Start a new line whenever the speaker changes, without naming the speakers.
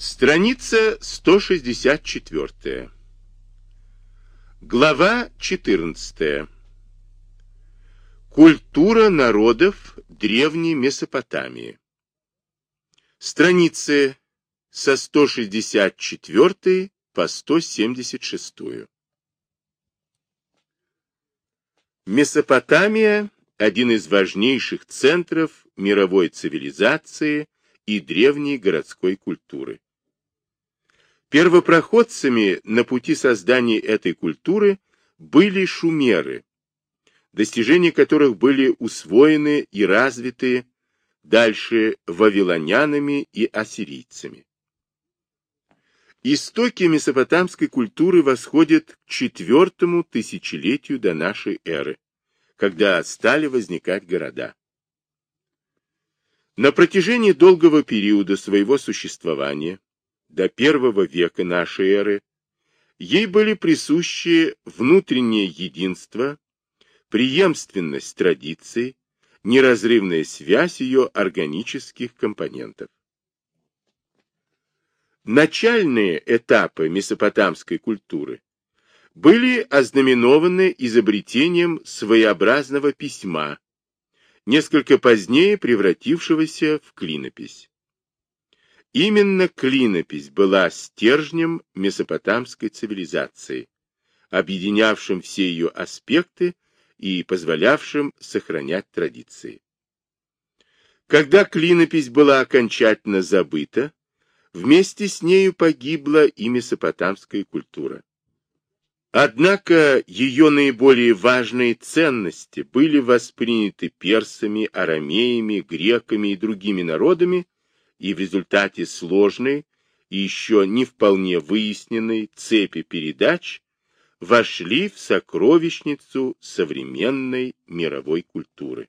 Страница 164. Глава 14. Культура народов Древней Месопотамии. Страницы со 164 по 176. Месопотамия – один из важнейших центров мировой цивилизации и древней городской культуры. Первопроходцами на пути создания этой культуры были шумеры, достижения которых были усвоены и развиты дальше вавилонянами и ассирийцами. Истоки месопотамской культуры восходят к четвертому тысячелетию до нашей эры, когда стали возникать города. На протяжении долгого периода своего существования до первого века нашей эры, ей были присущи внутреннее единство, преемственность традиций, неразрывная связь ее органических компонентов. Начальные этапы месопотамской культуры были ознаменованы изобретением своеобразного письма, несколько позднее превратившегося в клинопись. Именно клинопись была стержнем месопотамской цивилизации, объединявшим все ее аспекты и позволявшим сохранять традиции. Когда клинопись была окончательно забыта, вместе с нею погибла и месопотамская культура. Однако ее наиболее важные ценности были восприняты персами, арамеями, греками и другими народами и в результате сложной и еще не вполне выясненной цепи передач вошли в сокровищницу современной мировой культуры.